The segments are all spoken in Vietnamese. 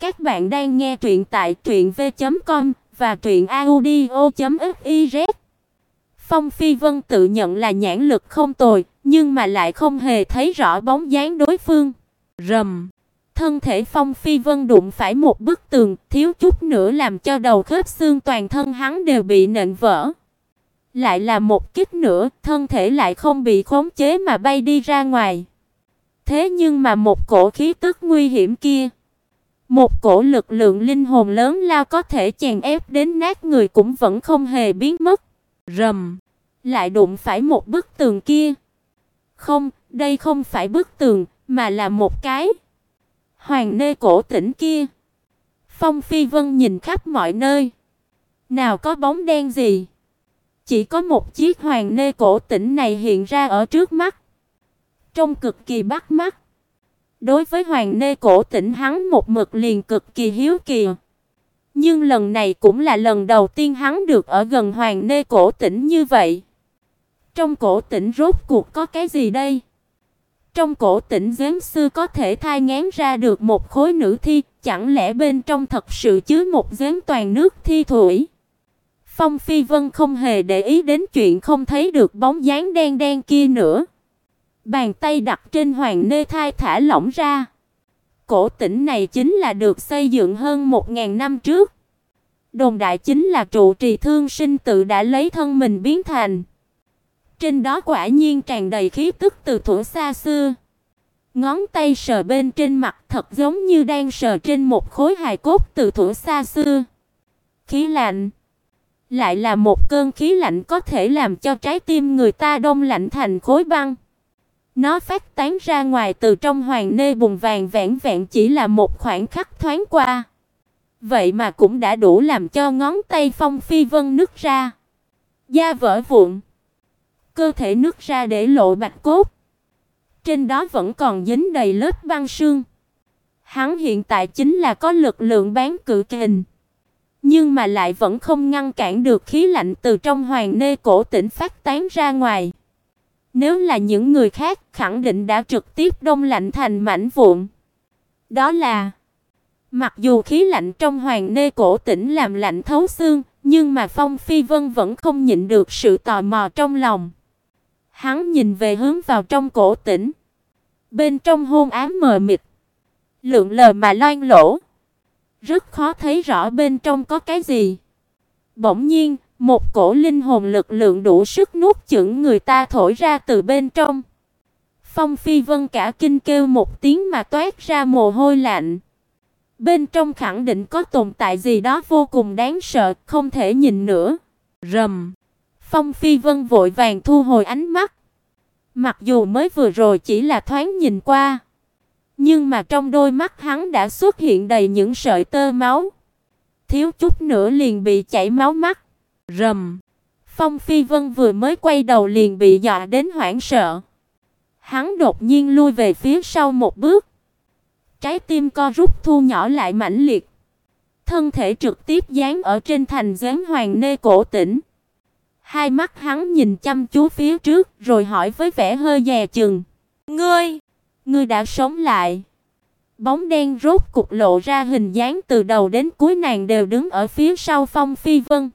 Các bạn đang nghe truyện tại truyệnv.com và truyệnaudio.fiz. Phong Phi Vân tự nhận là nhãn lực không tồi, nhưng mà lại không hề thấy rõ bóng dáng đối phương. Rầm. Thân thể Phong Phi Vân đụng phải một bức tường, thiếu chút nữa làm cho đầu khớp xương toàn thân hắn đều bị nện vỡ. Lại là một kích nữa, thân thể lại không bị khống chế mà bay đi ra ngoài. Thế nhưng mà một cổ khí tức nguy hiểm kia, một cổ lực lượng linh hồn lớn lao có thể chèn ép đến nát người cũng vẫn không hề biến mất. Rầm, lại đụng phải một bức tường kia. Không, đây không phải bức tường, mà là một cái hoàng nê cổ tỉnh kia. Phong Phi Vân nhìn khắp mọi nơi, nào có bóng đen gì, chỉ có một chiếc hoàng nê cổ tỉnh này hiện ra ở trước mắt, trông cực kỳ bắt mắt. Đối với hoàng nê cổ tỉnh hắn một mực liền cực kỳ hiếu kỳ. Nhưng lần này cũng là lần đầu tiên hắn được ở gần hoàng nê cổ tỉnh như vậy. Trong cổ tỉnh rốt cuộc có cái gì đây? Trong cổ tỉnh giếng sư có thể thai ngán ra được một khối nữ thi, chẳng lẽ bên trong thật sự chứa một giếng toàn nước thi thủy? Phong Phi Vân không hề để ý đến chuyện không thấy được bóng dáng đen đen kia nữa. Bàn tay đặt trên hoàng nê thai thả lỏng ra. Cổ tỉnh này chính là được xây dựng hơn một ngàn năm trước. Đồn đại chính là trụ trì thương sinh tự đã lấy thân mình biến thành. Trên đó quả nhiên tràn đầy khí tức từ thuở xa xưa. Ngón tay sờ bên trên mặt thật giống như đang sờ trên một khối hài cốt từ thuở xa xưa. Khí lạnh, lại là một cơn khí lạnh có thể làm cho trái tim người ta đông lạnh thành khối băng. Nó phát tán ra ngoài từ trong hoàng nê bùng vàng vẹn vẹn chỉ là một khoảng khắc thoáng qua. Vậy mà cũng đã đủ làm cho ngón tay Phong Phi Vân nứt ra. Da vỡ vụn. Cơ thể nứt ra để lộ bạch cốt. Trên đó vẫn còn dính đầy lớp băng sương. Hắn hiện tại chính là có lực lượng bán cự kình. Nhưng mà lại vẫn không ngăn cản được khí lạnh từ trong hoàng nê cổ tỉnh phát tán ra ngoài. Nếu là những người khác, khẳng định đã trực tiếp đông lạnh thành mảnh vụn. Đó là Mặc dù khí lạnh trong hoàng nê cổ tỉnh làm lạnh thấu xương, nhưng mà Phong Phi Vân vẫn không nhịn được sự tò mò trong lòng. Hắn nhìn về hướng vào trong cổ tỉnh. Bên trong hôn ám mờ mịt, lượng lờ mà loang lỗ, rất khó thấy rõ bên trong có cái gì. Bỗng nhiên, một cổ linh hồn lực lượng đủ sức nuốt chửng người ta thổi ra từ bên trong. Phong Phi Vân cả kinh kêu một tiếng mà toát ra mồ hôi lạnh. Bên trong khẳng định có tồn tại gì đó vô cùng đáng sợ, không thể nhìn nữa. Rầm. Phong Phi Vân vội vàng thu hồi ánh mắt. Mặc dù mới vừa rồi chỉ là thoáng nhìn qua, nhưng mà trong đôi mắt hắn đã xuất hiện đầy những sợi tơ máu. Thiếu chút nữa liền bị chảy máu mắt. Rầm. Phong Phi Vân vừa mới quay đầu liền bị dọa đến hoảng sợ. Hắn đột nhiên lui về phía sau một bước. Trái tim co rút thu nhỏ lại mãnh liệt. Thân thể trực tiếp dán ở trên thành giáng hoàng nê cổ tỉnh. Hai mắt hắn nhìn chăm chú phía trước rồi hỏi với vẻ hơi dè chừng. Ngươi, ngươi đã sống lại. Bóng đen rốt cục lộ ra hình dáng từ đầu đến cuối nàng đều đứng ở phía sau Phong Phi Vân.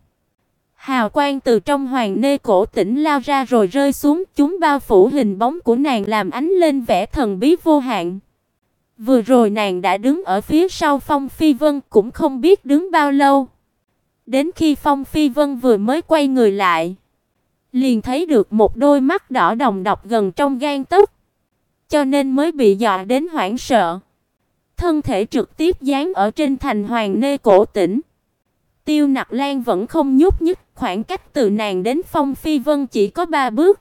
Hào quang từ trong hoàng nê cổ tỉnh lao ra rồi rơi xuống, chúng bao phủ hình bóng của nàng làm ánh lên vẻ thần bí vô hạn. Vừa rồi nàng đã đứng ở phía sau Phong Phi Vân cũng không biết đứng bao lâu. Đến khi Phong Phi Vân vừa mới quay người lại, liền thấy được một đôi mắt đỏ đồng đọc gần trong gan tấc, cho nên mới bị dọa đến hoảng sợ. Thân thể trực tiếp dán ở trên thành hoàng nê cổ tỉnh. Tiêu Nặc Lan vẫn không nhúc nhích, khoảng cách từ nàng đến Phong Phi Vân chỉ có ba bước.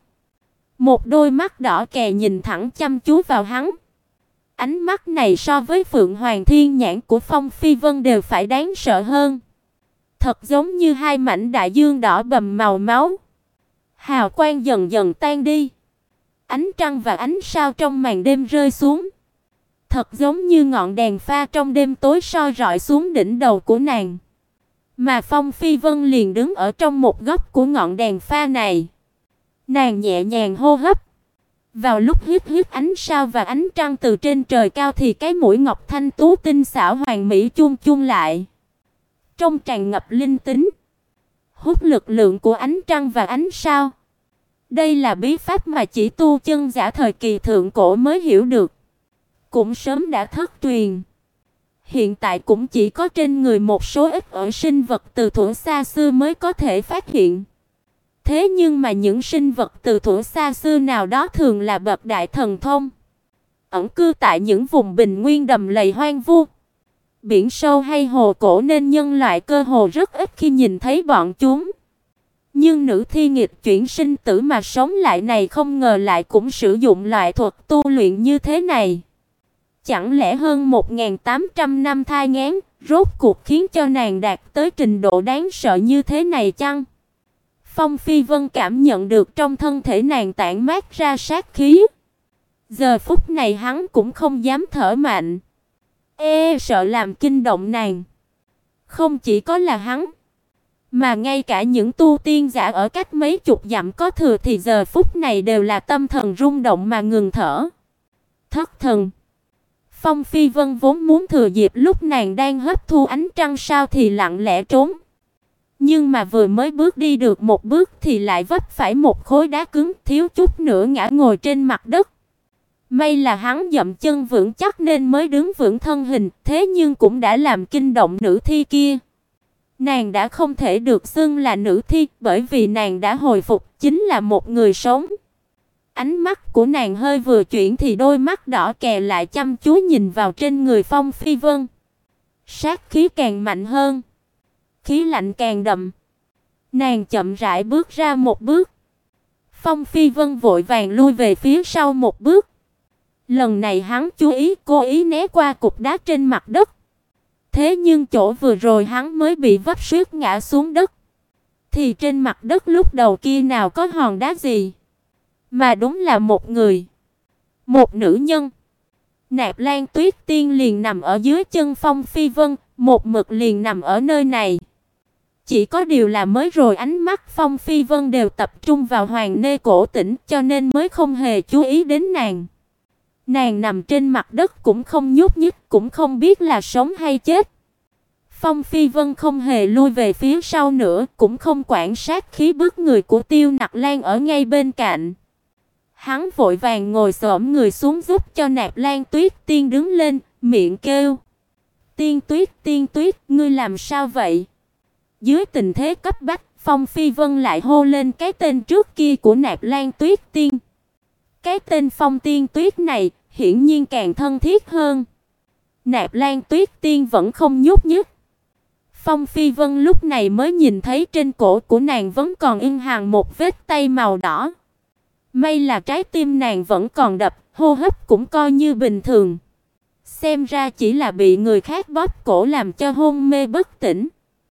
Một đôi mắt đỏ kè nhìn thẳng chăm chú vào hắn. Ánh mắt này so với Phượng Hoàng Thiên nhãn của Phong Phi Vân đều phải đáng sợ hơn. Thật giống như hai mảnh đại dương đỏ bầm màu máu. Hào quang dần dần tan đi. Ánh trăng và ánh sao trong màn đêm rơi xuống. Thật giống như ngọn đèn pha trong đêm tối soi rọi xuống đỉnh đầu của nàng. Mà Phong Phi Vân liền đứng ở trong một góc của ngọn đèn pha này. Nàng nhẹ nhàng hô hấp, Vào lúc hít hít ánh sao và ánh trăng từ trên trời cao thì cái mũi ngọc thanh tú tinh xảo hoàn mỹ chung chung lại. Trong tràn ngập linh tính, hút lực lượng của ánh trăng và ánh sao. Đây là bí pháp mà chỉ tu chân giả thời kỳ thượng cổ mới hiểu được, cũng sớm đã thất truyền. Hiện tại cũng chỉ có trên người một số ít ở sinh vật từ thuở xa xưa mới có thể phát hiện. Thế nhưng mà những sinh vật từ thuở xa xưa nào đó thường là bậc đại thần thông, ẩn cư tại những vùng bình nguyên đầm lầy hoang vu, biển sâu hay hồ cổ nên nhân loại cơ hồ rất ít khi nhìn thấy bọn chúng. Nhưng nữ thi nghịch chuyển sinh tử mà sống lại này không ngờ lại cũng sử dụng loại thuật tu luyện như thế này. Chẳng lẽ hơn 1800 năm thai nghén, rốt cuộc khiến cho nàng đạt tới trình độ đáng sợ như thế này chăng? Phong Phi Vân cảm nhận được trong thân thể nàng tản mát ra sát khí. Giờ phút này hắn cũng không dám thở mạnh. Ê sợ làm kinh động nàng. Không chỉ có là hắn, mà ngay cả những tu tiên giả ở cách mấy chục dặm có thừa thì giờ phút này đều là tâm thần rung động mà ngừng thở. Thất thần. Phong Phi Vân vốn muốn thừa dịp lúc nàng đang hấp thu ánh trăng sao thì lặng lẽ trốn. Nhưng mà vừa mới bước đi được một bước thì lại vấp phải một khối đá cứng, thiếu chút nữa ngã ngồi trên mặt đất. May là hắn dậm chân vững chắc nên mới đứng vững thân hình, thế nhưng cũng đã làm kinh động nữ thi kia. Nàng đã không thể được xưng là nữ thi, bởi vì nàng đã hồi phục, chính là một người sống. Ánh mắt của nàng hơi vừa chuyển thì đôi mắt đỏ kè lại chăm chú nhìn vào trên người Phong Phi Vân. Sát khí càng mạnh hơn, khí lạnh càng đậm. Nàng chậm rãi bước ra một bước. Phong Phi Vân vội vàng lui về phía sau một bước. Lần này hắn chú ý cố ý né qua cục đá trên mặt đất. Thế nhưng chỗ vừa rồi hắn mới bị vấp suýt ngã xuống đất. Thì trên mặt đất lúc đầu kia nào có hòn đá gì, mà đúng là một người, một nữ nhân. Nạp Lan Tuyết Tiên liền nằm ở dưới chân Phong Phi Vân, một mực liền nằm ở nơi này. Chỉ có điều là mới rồi ánh mắt Phong Phi Vân đều tập trung vào Hoàng Nê cổ tỉnh, cho nên mới không hề chú ý đến nàng. Nàng nằm trên mặt đất cũng không nhúc nhích, cũng không biết là sống hay chết. Phong Phi Vân không hề lui về phía sau nữa, cũng không quản sát khí bước người của Tiêu Nặc Lan ở ngay bên cạnh. Hắn vội vàng ngồi xổm người xuống giúp cho Nạp Lan Tuyết Tiên đứng lên, miệng kêu: "Tiên Tuyết, Tiên Tuyết, ngươi làm sao vậy?" Dưới tình thế cấp bách, Phong Phi Vân lại hô lên cái tên trước kia của Nạp Lan Tuyết Tiên. Cái tên Phong Tiên Tuyết này hiển nhiên càng thân thiết hơn. Nạp Lan Tuyết Tiên vẫn không nhúc nhích. Phong Phi Vân lúc này mới nhìn thấy trên cổ của nàng vẫn còn in hàng một vết tay màu đỏ. May là trái tim nàng vẫn còn đập, hô hấp cũng coi như bình thường. Xem ra chỉ là bị người khác bóp cổ làm cho hôn mê bất tỉnh.